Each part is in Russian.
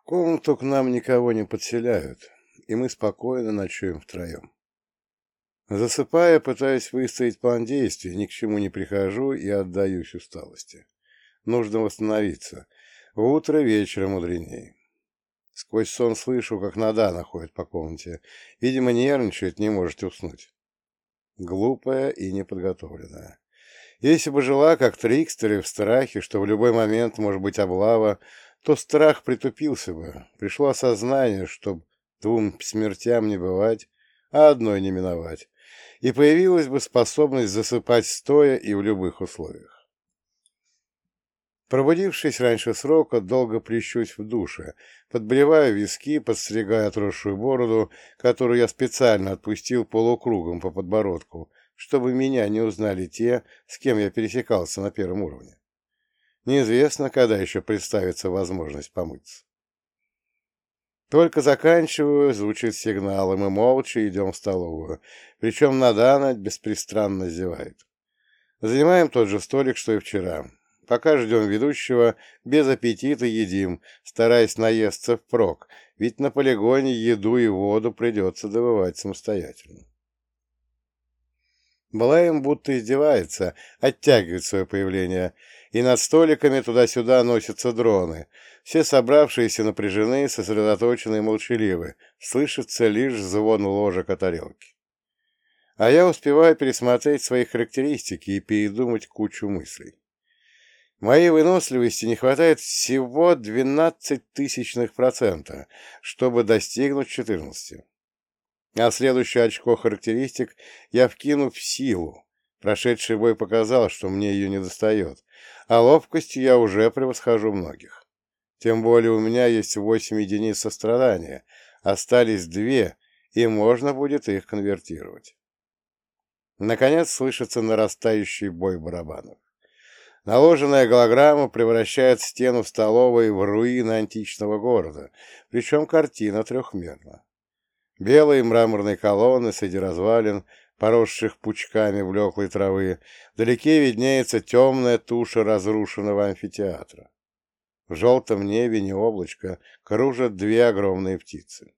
В комнату к нам никого не подселяют, и мы спокойно ночуем втроем. Засыпая, пытаюсь выставить план действий, ни к чему не прихожу и отдаюсь усталости. Нужно восстановиться. Утро вечера мудренее. Сквозь сон слышу, как Надана ходит по комнате. Видимо, нервничает, не может уснуть. Глупая и неподготовленная. Если бы жила, как трикстеры, в страхе, что в любой момент может быть облава, то страх притупился бы. Пришло осознание, что двум смертям не бывать, а одной не миновать. И появилась бы способность засыпать стоя и в любых условиях. Пробудившись раньше срока, долго плещусь в душе, подбреваю виски, подстригая отросшую бороду, которую я специально отпустил полукругом по подбородку, чтобы меня не узнали те, с кем я пересекался на первом уровне. Неизвестно, когда еще представится возможность помыться. Только заканчиваю, звучит сигнал, и мы молча идем в столовую, причем Надана беспристрастно зевает. Занимаем тот же столик, что и вчера. Пока ждем ведущего, без аппетита едим, стараясь наесться впрок, ведь на полигоне еду и воду придется добывать самостоятельно. Блэм будто издевается, оттягивает свое появление, и над столиками туда-сюда носятся дроны. Все собравшиеся напряжены, сосредоточены и молчаливы, слышится лишь звон ложек о тарелке. А я успеваю пересмотреть свои характеристики и передумать кучу мыслей. Моей выносливости не хватает всего 12 тысячных процента, чтобы достигнуть 14. А следующее очко характеристик я вкину в силу. Прошедший бой показал, что мне ее не достает, а ловкостью я уже превосхожу многих. Тем более у меня есть 8 единиц сострадания, остались две, и можно будет их конвертировать. Наконец слышится нарастающий бой барабанов. Наложенная голограмма превращает стену столовой в руины античного города, причем картина трехмерна. Белые мраморные колонны среди развалин, поросших пучками влеклой травы, вдалеке виднеется темная туша разрушенного амфитеатра. В желтом небе не облачко, кружат две огромные птицы.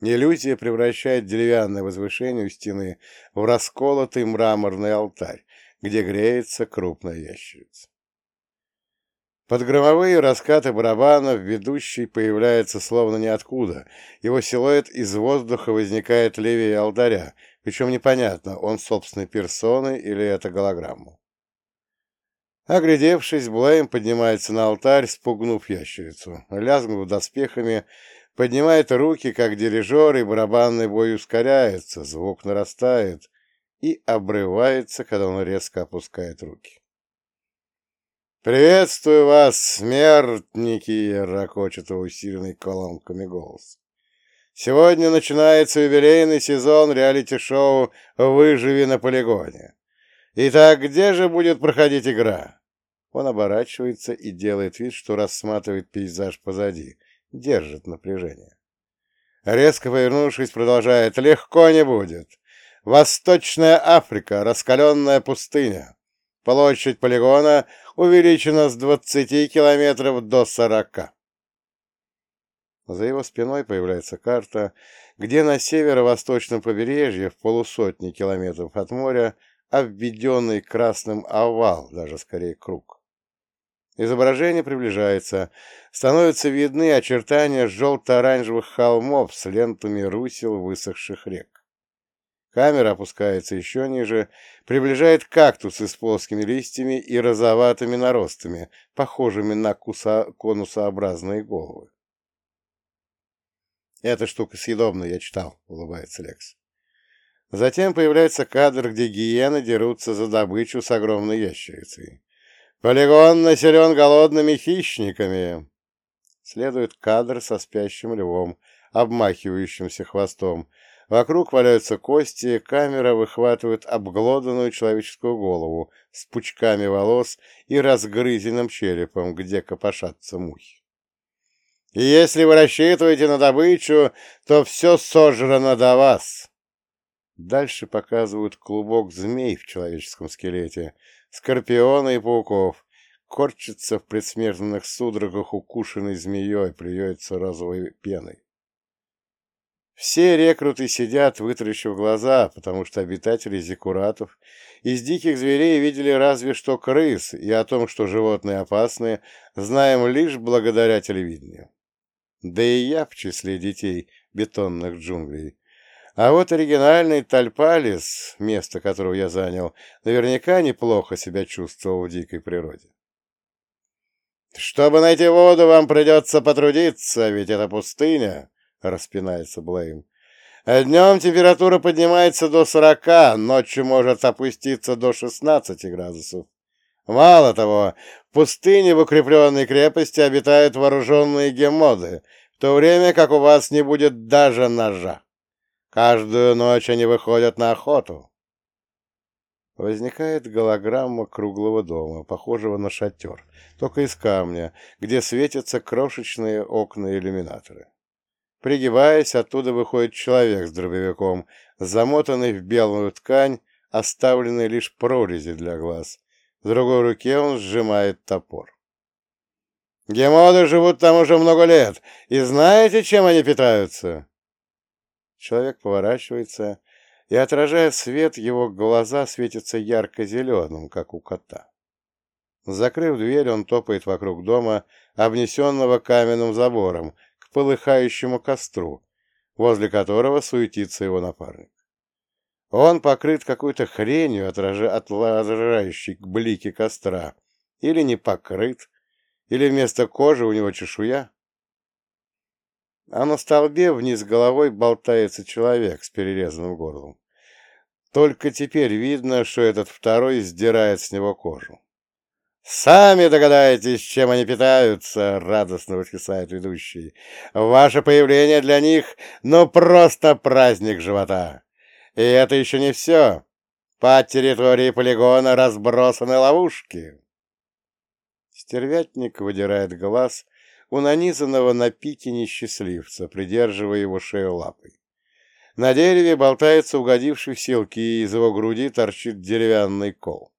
Иллюзия превращает деревянное возвышение у стены в расколотый мраморный алтарь, где греется крупная ящерица. Под громовые раскаты барабанов ведущий появляется словно ниоткуда. Его силуэт из воздуха возникает левее алтаря, причем непонятно, он собственной персоной или это голограмма. Оглядевшись, Блейм поднимается на алтарь, спугнув ящерицу. Лязгнув доспехами, поднимает руки, как дирижер, и барабанный бой ускоряется, звук нарастает, и обрывается, когда он резко опускает руки. «Приветствую вас, смертники!» — ракочет усиленный колонками голос. «Сегодня начинается юбилейный сезон реалити-шоу «Выживи на полигоне». Итак, где же будет проходить игра?» Он оборачивается и делает вид, что рассматривает пейзаж позади, держит напряжение. Резко повернувшись, продолжает «Легко не будет. Восточная Африка, раскаленная пустыня. Площадь полигона увеличена с 20 километров до 40. За его спиной появляется карта, где на северо-восточном побережье, в полусотни километров от моря, обведенный красным овал, даже скорее круг. Изображение приближается, становятся видны очертания желто-оранжевых холмов с лентами русел высохших рек. Камера опускается еще ниже, приближает кактусы с плоскими листьями и розоватыми наростами, похожими на куса... конусообразные головы. «Эта штука съедобная, я читал», — улыбается Лекс. Затем появляется кадр, где гиены дерутся за добычу с огромной ящерицей. «Полигон населен голодными хищниками!» Следует кадр со спящим львом, обмахивающимся хвостом, Вокруг валяются кости, камера выхватывает обглоданную человеческую голову с пучками волос и разгрызенным черепом, где копошатся мухи. И если вы рассчитываете на добычу, то все сожрано до вас. Дальше показывают клубок змей в человеческом скелете, скорпиона и пауков, корчится в предсмертных судорогах укушенной змеей, плюется розовой пеной. Все рекруты сидят, вытаращив глаза, потому что обитатели зекуратов из диких зверей видели разве что крыс, и о том, что животные опасны, знаем лишь благодаря телевидению. Да и я в числе детей бетонных джунглей. А вот оригинальный Тальпалис, место которого я занял, наверняка неплохо себя чувствовал в дикой природе. «Чтобы найти воду, вам придется потрудиться, ведь это пустыня», — распинается Блейм. «Днем температура поднимается до сорока, ночью может опуститься до шестнадцати градусов. Мало того, в пустыне в укрепленной крепости обитают вооруженные гемоды, в то время как у вас не будет даже ножа. Каждую ночь они выходят на охоту». Возникает голограмма круглого дома, похожего на шатер, только из камня, где светятся крошечные окна-иллюминаторы. Пригибаясь, оттуда выходит человек с дробовиком, замотанный в белую ткань, оставленной лишь прорези для глаз. В другой руке он сжимает топор. «Гемоды живут там уже много лет, и знаете, чем они питаются?» Человек поворачивается, и, отражая свет, его глаза светятся ярко-зеленым, как у кота. Закрыв дверь, он топает вокруг дома, обнесенного каменным забором, полыхающему костру, возле которого суетится его напарник. Он покрыт какой-то хренью, отражающей блики костра, или не покрыт, или вместо кожи у него чешуя. А на столбе вниз головой болтается человек с перерезанным горлом. Только теперь видно, что этот второй сдирает с него кожу. «Сами догадаетесь, чем они питаются!» — радостно восклицает ведущий. «Ваше появление для них — ну просто праздник живота! И это еще не все! По территории полигона разбросаны ловушки!» Стервятник выдирает глаз у нанизанного на пике несчастливца, придерживая его шею лапой. На дереве болтается угодивший в селки, из его груди торчит деревянный кол.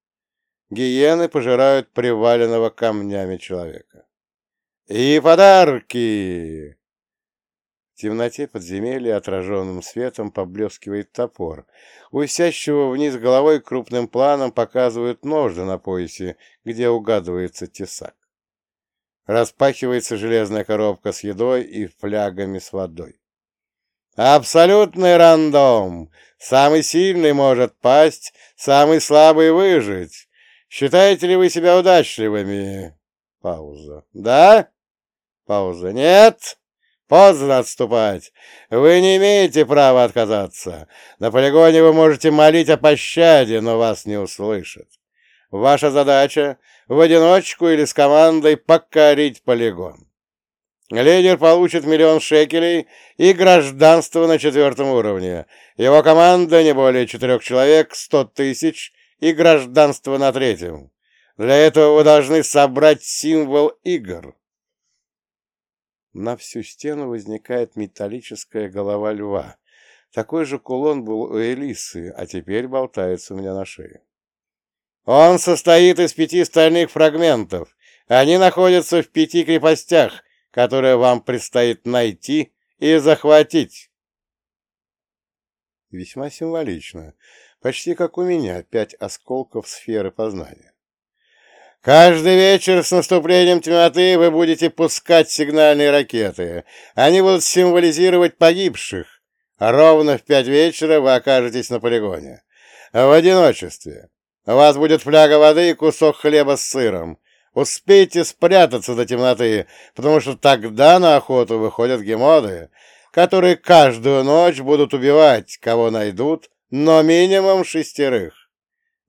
Гиены пожирают приваленного камнями человека. «И подарки!» В темноте подземелья отраженным светом поблескивает топор. У вниз головой крупным планом показывают ножны на поясе, где угадывается тесак. Распахивается железная коробка с едой и флягами с водой. Абсолютный рандом. Самый сильный может пасть, самый слабый выжить. Считаете ли вы себя удачливыми? Пауза. Да? Пауза. Нет? Поздно отступать. Вы не имеете права отказаться. На полигоне вы можете молить о пощаде, но вас не услышат. Ваша задача — в одиночку или с командой покорить полигон. Лидер получит миллион шекелей и гражданство на четвертом уровне. Его команда не более четырех человек, сто тысяч и гражданство на третьем. Для этого вы должны собрать символ игр. На всю стену возникает металлическая голова льва. Такой же кулон был у Элисы, а теперь болтается у меня на шее. Он состоит из пяти стальных фрагментов. Они находятся в пяти крепостях, которые вам предстоит найти и захватить. Весьма символично. Почти как у меня, пять осколков сферы познания. Каждый вечер с наступлением темноты вы будете пускать сигнальные ракеты. Они будут символизировать погибших. Ровно в пять вечера вы окажетесь на полигоне. В одиночестве. У вас будет фляга воды и кусок хлеба с сыром. Успейте спрятаться до темноты, потому что тогда на охоту выходят гемоды, которые каждую ночь будут убивать, кого найдут, но минимум шестерых.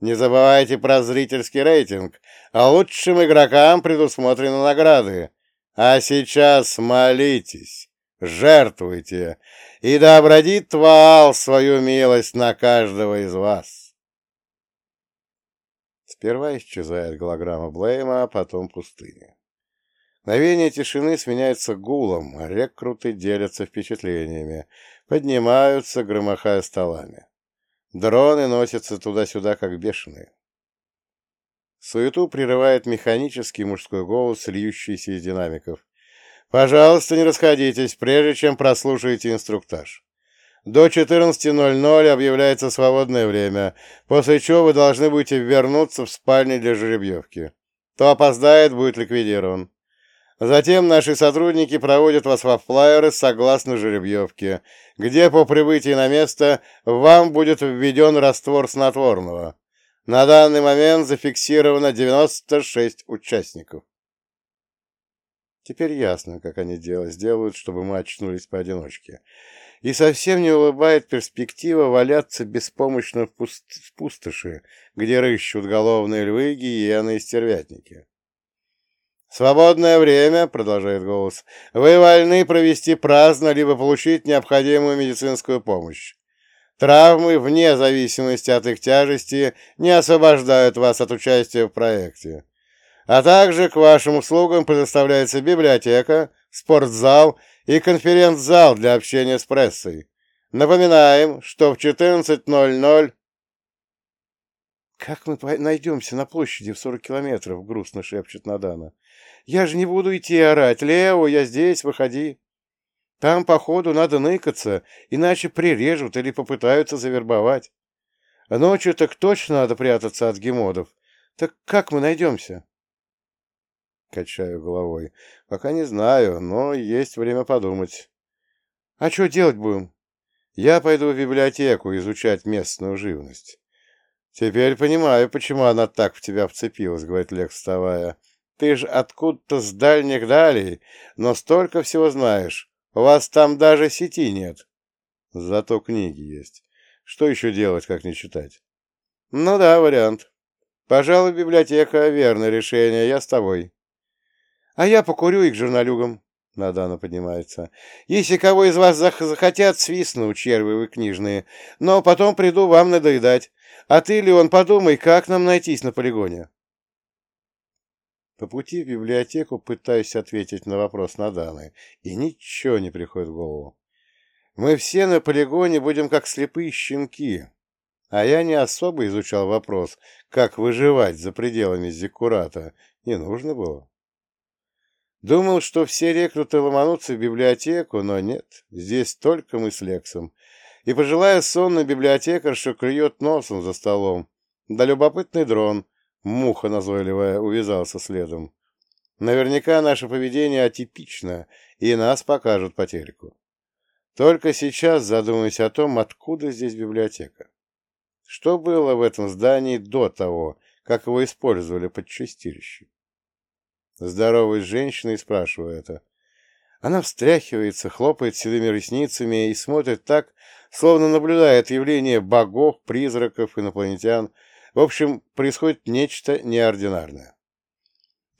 Не забывайте про зрительский рейтинг, а лучшим игрокам предусмотрены награды. А сейчас молитесь, жертвуйте, и да обрадит Ваал свою милость на каждого из вас. Сперва исчезает голограмма Блейма, а потом пустыня. Мгновение тишины сменяется гулом, а рекруты делятся впечатлениями, поднимаются, громыхая столами. Дроны носятся туда-сюда, как бешеные. Суету прерывает механический мужской голос, льющийся из динамиков. «Пожалуйста, не расходитесь, прежде чем прослушаете инструктаж. До 14.00 объявляется свободное время, после чего вы должны будете вернуться в спальню для жеребьевки. Кто опоздает, будет ликвидирован. Затем наши сотрудники проводят вас во флайеры согласно жеребьевке, где по прибытии на место вам будет введен раствор снотворного. На данный момент зафиксировано 96 участников. Теперь ясно, как они дело сделают, чтобы мы очнулись поодиночке и совсем не улыбает перспектива валяться беспомощно в, пуст пустоши, где рыщут головные львы, гиены и стервятники. «Свободное время», — продолжает голос, — «вы вольны провести праздно, либо получить необходимую медицинскую помощь. Травмы, вне зависимости от их тяжести, не освобождают вас от участия в проекте. А также к вашим услугам предоставляется библиотека, спортзал и конференц-зал для общения с прессой. Напоминаем, что в 14.00... «Как мы найдемся на площади в 40 километров?» — грустно шепчет Надана. «Я же не буду идти орать. Лео, я здесь, выходи. Там, походу, надо ныкаться, иначе прирежут или попытаются завербовать. Ночью так точно надо прятаться от гемодов. Так как мы найдемся?» Качаю головой. Пока не знаю, но есть время подумать. А что делать будем? Я пойду в библиотеку изучать местную живность. Теперь понимаю, почему она так в тебя вцепилась, говорит Лекс, вставая. Ты ж откуда-то с дальних далей, но столько всего знаешь. У вас там даже сети нет. Зато книги есть. Что еще делать, как не читать? Ну да, вариант. Пожалуй, библиотека — верное решение, я с тобой. А я покурю их журналюгам. Надана поднимается. Если кого из вас зах захотят, свистну, червы вы книжные. Но потом приду вам надоедать. А ты, Леон, подумай, как нам найтись на полигоне. По пути в библиотеку пытаюсь ответить на вопрос Наданы, и ничего не приходит в голову. Мы все на полигоне будем как слепые щенки, а я не особо изучал вопрос, как выживать за пределами Зиккурата. Не нужно было. Думал, что все рекруты ломанутся в библиотеку, но нет, здесь только мы с Лексом. И пожилая сонная библиотекарша клюет носом за столом. Да любопытный дрон, муха назойливая, увязался следом. Наверняка наше поведение атипично, и нас покажут по телеку. Только сейчас задумаюсь о том, откуда здесь библиотека. Что было в этом здании до того, как его использовали под чистилище? Женщиной и спрашиваю это. Она встряхивается, хлопает седыми ресницами и смотрит так, словно наблюдает явление богов, призраков, инопланетян. В общем, происходит нечто неординарное.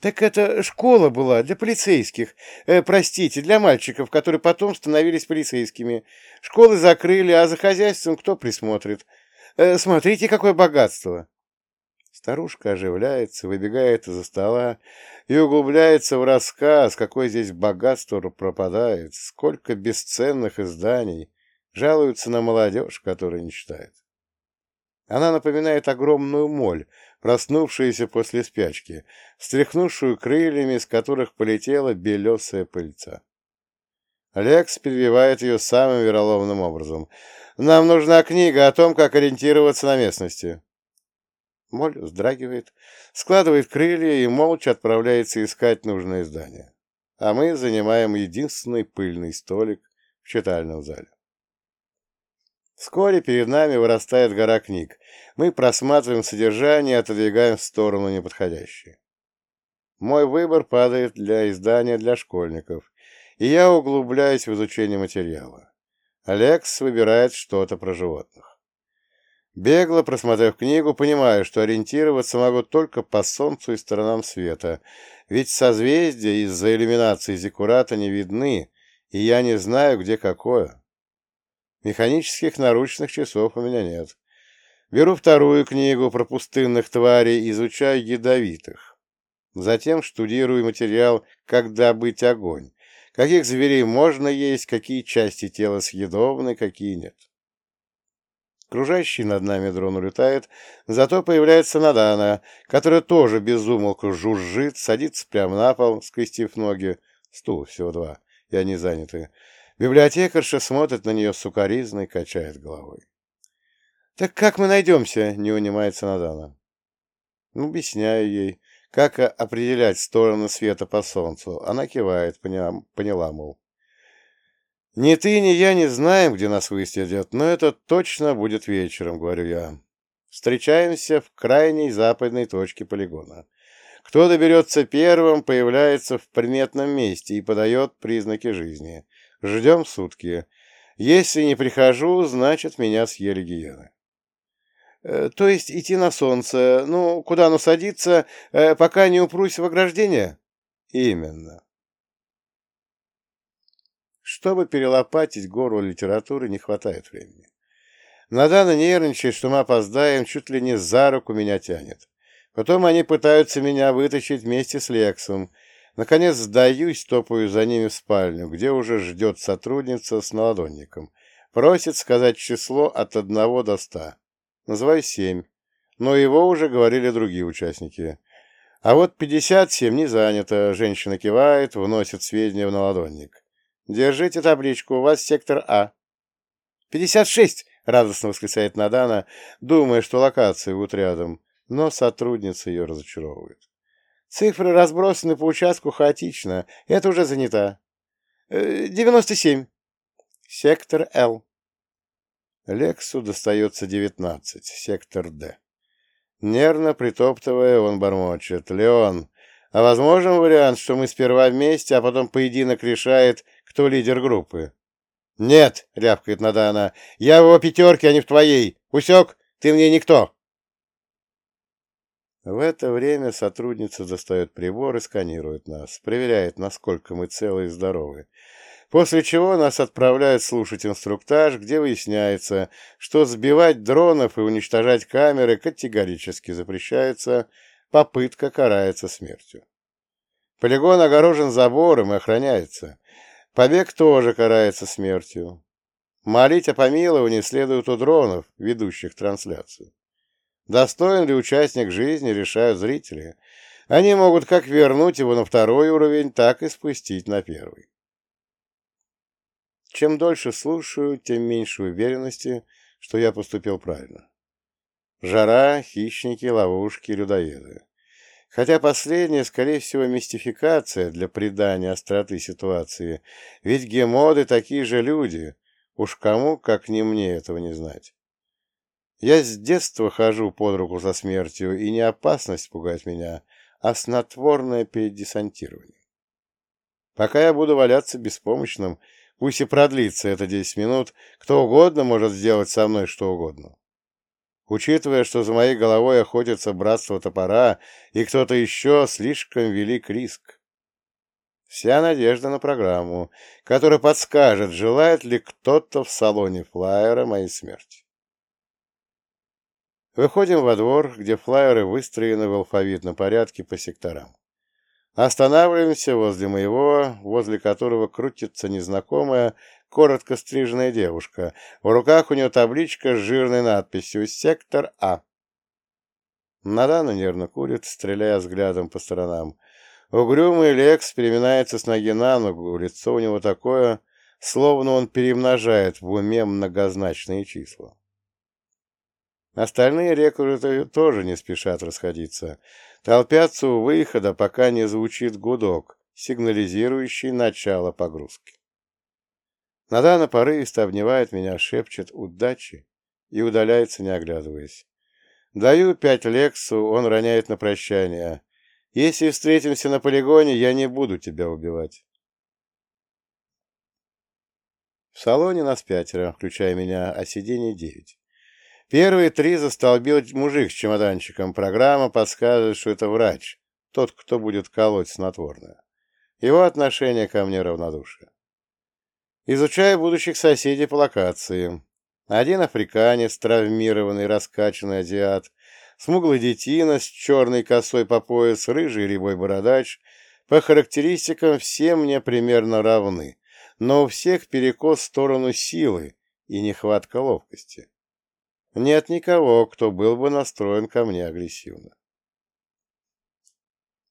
«Так это школа была для полицейских. Э, простите, для мальчиков, которые потом становились полицейскими. Школы закрыли, а за хозяйством кто присмотрит? Э, смотрите, какое богатство!» Старушка оживляется, выбегает из-за стола и углубляется в рассказ, какое здесь богатство пропадает, сколько бесценных изданий, жалуются на молодежь, которая не читает. Она напоминает огромную моль, проснувшуюся после спячки, встряхнувшую крыльями, из которых полетела белесая пыльца. Лекс перебивает ее самым вероломным образом. «Нам нужна книга о том, как ориентироваться на местности». Моль вздрагивает, складывает крылья и молча отправляется искать нужное здание. А мы занимаем единственный пыльный столик в читальном зале. Вскоре перед нами вырастает гора книг. Мы просматриваем содержание и отодвигаем в сторону неподходящие. Мой выбор падает для издания для школьников, и я углубляюсь в изучение материала. Алекс выбирает что-то про животных. Бегло просмотрев книгу, понимаю, что ориентироваться могу только по Солнцу и сторонам света, ведь созвездия из-за иллюминации Зиккурата не видны, и я не знаю, где какое. Механических наручных часов у меня нет. Беру вторую книгу про пустынных тварей, изучаю ядовитых. Затем штудирую материал «Как добыть огонь», каких зверей можно есть, какие части тела съедобны, какие нет. Кружащий над нами дрон улетает, зато появляется Надана, которая тоже безумолку жужжит, садится прямо на пол, скрестив ноги. Стул всего два, и они заняты. Библиотекарша смотрит на нее сукоризно качает головой. «Так как мы найдемся?» — не унимается Надана. Ну, объясняю ей, как определять стороны света по солнцу. Она кивает, поняла, поняла мол. «Ни ты, ни я не знаем, где нас высадят, но это точно будет вечером», — говорю я. «Встречаемся в крайней западной точке полигона. Кто доберется первым, появляется в приметном месте и подает признаки жизни. Ждем сутки. Если не прихожу, значит, меня съели гиены». Э, «То есть идти на солнце, ну, куда оно садится, э, пока не упрусь в ограждение?» «Именно. Чтобы перелопатить гору литературы, не хватает времени. Надана нервничает, что мы опоздаем, чуть ли не за руку меня тянет. Потом они пытаются меня вытащить вместе с Лексом. Наконец сдаюсь, топаю за ними в спальню, где уже ждет сотрудница с наладонником. Просит сказать число от одного до ста. Называю семь. Но его уже говорили другие участники. А вот пятьдесят семь не занято. Женщина кивает, вносит сведения в наладонник. Держите табличку, у вас сектор А. «Пятьдесят шесть!» — радостно восклицает Надана, думая, что локации будут рядом, но сотрудница ее разочаровывает. Цифры разбросаны по участку хаотично, это уже занято. «Э, «Девяносто семь». Сектор Л. Лексу достается девятнадцать, сектор Д. Нервно притоптывая, он бормочет. «Леон, а возможен вариант, что мы сперва вместе, а потом поединок решает, кто лидер группы. «Нет!» — рявкает Надана. «Я в его пятерке, а не в твоей! Усек? Ты мне никто!» В это время сотрудница достает прибор и сканирует нас, проверяет, насколько мы целы и здоровы. После чего нас отправляют слушать инструктаж, где выясняется, что сбивать дронов и уничтожать камеры категорически запрещается, попытка карается смертью. Полигон огорожен забором и охраняется. Побег тоже карается смертью. Молить о помиловании следует у дронов, ведущих трансляцию. Достоин ли участник жизни, решают зрители. Они могут как вернуть его на второй уровень, так и спустить на первый. Чем дольше слушаю, тем меньше уверенности, что я поступил правильно. Жара, хищники, ловушки, людоеды. Хотя последнее, скорее всего, мистификация для придания остроты ситуации, ведь гемоды такие же люди, уж кому, как не мне, этого не знать. Я с детства хожу под руку со смертью, и не опасность пугает меня, а снотворное передесантирование. Пока я буду валяться беспомощным, пусть и продлится это десять минут, кто угодно может сделать со мной что угодно. Учитывая, что за моей головой охотится братство топора и кто-то еще, слишком велик риск. Вся надежда на программу, которая подскажет, желает ли кто-то в салоне флайера моей смерти. Выходим во двор, где флайеры выстроены в алфавитном порядке по секторам. Останавливаемся возле моего, возле которого крутится незнакомая, коротко стриженная девушка. В руках у нее табличка с жирной надписью «Сектор А». Надана нервно курит, стреляя взглядом по сторонам. Угрюмый Лекс переминается с ноги на ногу, лицо у него такое, словно он перемножает в уме многозначные числа. Остальные рекруты тоже не спешат расходиться. Толпятся у выхода, пока не звучит гудок, сигнализирующий начало погрузки. Надана порывисто обнимает меня, шепчет «удачи» и удаляется, не оглядываясь. Даю пять лексу, он роняет на прощание. Если встретимся на полигоне, я не буду тебя убивать. В салоне нас пятеро, включая меня, а сиденье девять. Первые три застолбил мужик с чемоданчиком. Программа подсказывает, что это врач, тот, кто будет колоть снотворное. Его отношение ко мне равнодушие. Изучаю будущих соседей по локации. Один африканец, травмированный, раскачанный азиат, смуглый детина с черной косой по пояс, рыжий рябой бородач. По характеристикам все мне примерно равны, но у всех перекос в сторону силы и нехватка ловкости. Нет никого, кто был бы настроен ко мне агрессивно.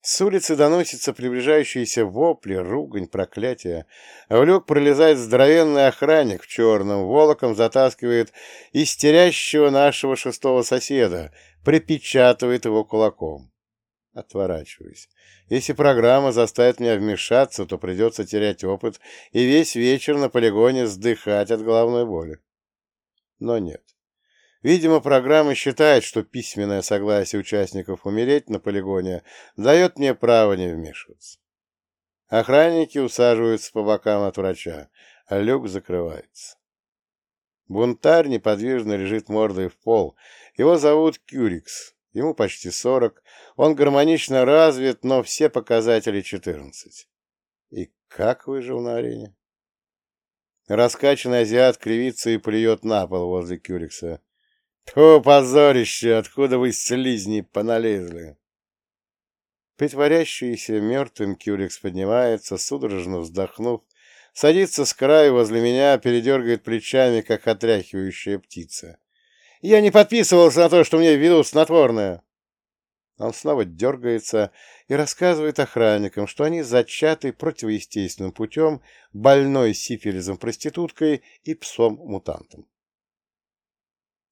С улицы доносятся приближающиеся вопли, ругань, проклятия. В люк пролезает здоровенный охранник в черном, волоком затаскивает истерящего нашего шестого соседа, припечатывает его кулаком. Отворачиваюсь. Если программа заставит меня вмешаться, то придется терять опыт и весь вечер на полигоне сдыхать от головной боли. Но нет. Видимо, программа считает, что письменное согласие участников умереть на полигоне дает мне право не вмешиваться. Охранники усаживаются по бокам от врача, а люк закрывается. Бунтарь неподвижно лежит мордой в пол. Его зовут Кюрикс. Ему почти сорок. Он гармонично развит, но все показатели четырнадцать. И как выжил на арене? Раскачанный азиат кривится и плюет на пол возле Кюрикса. Тьфу, позорище, откуда вы слизни поналезли? Притворящийся мертвым Кюрикс поднимается, судорожно вздохнув, садится с краю возле меня, передергивает плечами, как отряхивающая птица. Я не подписывался на то, что мне ведут снотворное. Он снова дергается и рассказывает охранникам, что они зачаты противоестественным путем больной сифилизом проституткой и псом-мутантом.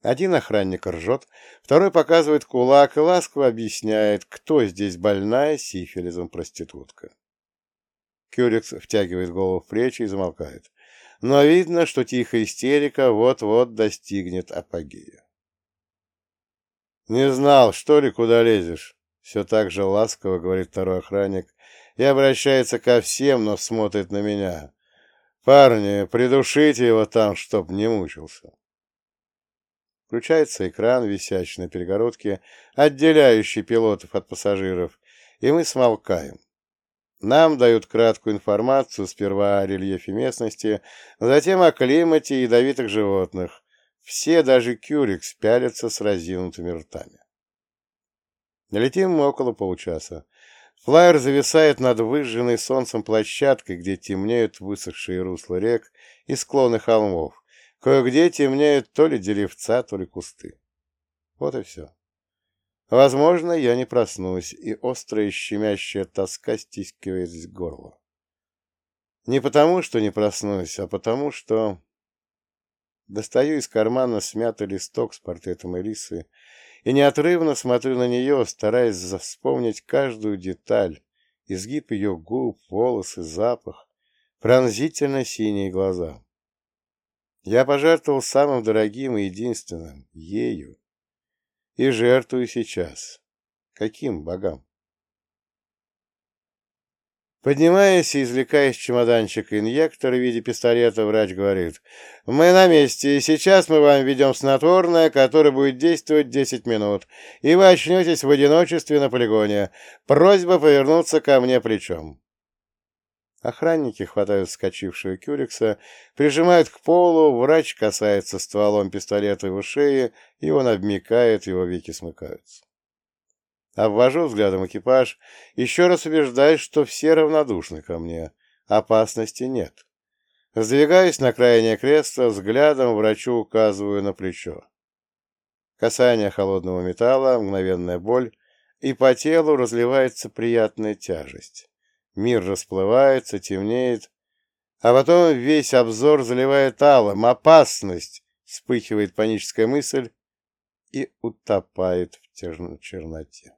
Один охранник ржет, второй показывает кулак и ласково объясняет, кто здесь больная сифилизом проститутка. Кюрикс втягивает голову в плечи и замолкает. Но видно, что тихая истерика вот-вот достигнет апогея. «Не знал, что ли, куда лезешь?» Все так же ласково говорит второй охранник и обращается ко всем, но смотрит на меня. «Парни, придушите его там, чтоб не мучился». Включается экран, висящий на перегородке, отделяющий пилотов от пассажиров, и мы смолкаем. Нам дают краткую информацию сперва о рельефе местности, затем о климате и ядовитых животных. Все, даже Кюрикс, пялятся с разинутыми ртами. Летим мы около получаса. Флайер зависает над выжженной солнцем площадкой, где темнеют высохшие русла рек и склоны холмов. Кое-где темнеют то ли деревца, то ли кусты. Вот и все. Возможно, я не проснусь, и острая щемящая тоска стискивает горло. Не потому, что не проснусь, а потому, что... Достаю из кармана смятый листок с портретом Элисы и неотрывно смотрю на нее, стараясь вспомнить каждую деталь, изгиб ее губ, волосы, запах, пронзительно синие глаза. Я пожертвовал самым дорогим и единственным — ею. И жертвую сейчас. Каким богам? Поднимаясь и извлекая из чемоданчика инъектор в виде пистолета, врач говорит, «Мы на месте, и сейчас мы вам введем снотворное, которое будет действовать 10 минут, и вы очнетесь в одиночестве на полигоне. Просьба повернуться ко мне плечом». Охранники хватают вскочившего Кюрикса, прижимают к полу, врач касается стволом пистолета его шеи, и он обмикает, его веки смыкаются. Обвожу взглядом экипаж, еще раз убеждаюсь, что все равнодушны ко мне. Опасности нет. Сдвигаюсь на крайнее кресло, взглядом врачу указываю на плечо. Касание холодного металла, мгновенная боль, и по телу разливается приятная тяжесть. Мир расплывается, темнеет, а потом весь обзор заливает алым. Опасность! Вспыхивает паническая мысль и утопает в черноте.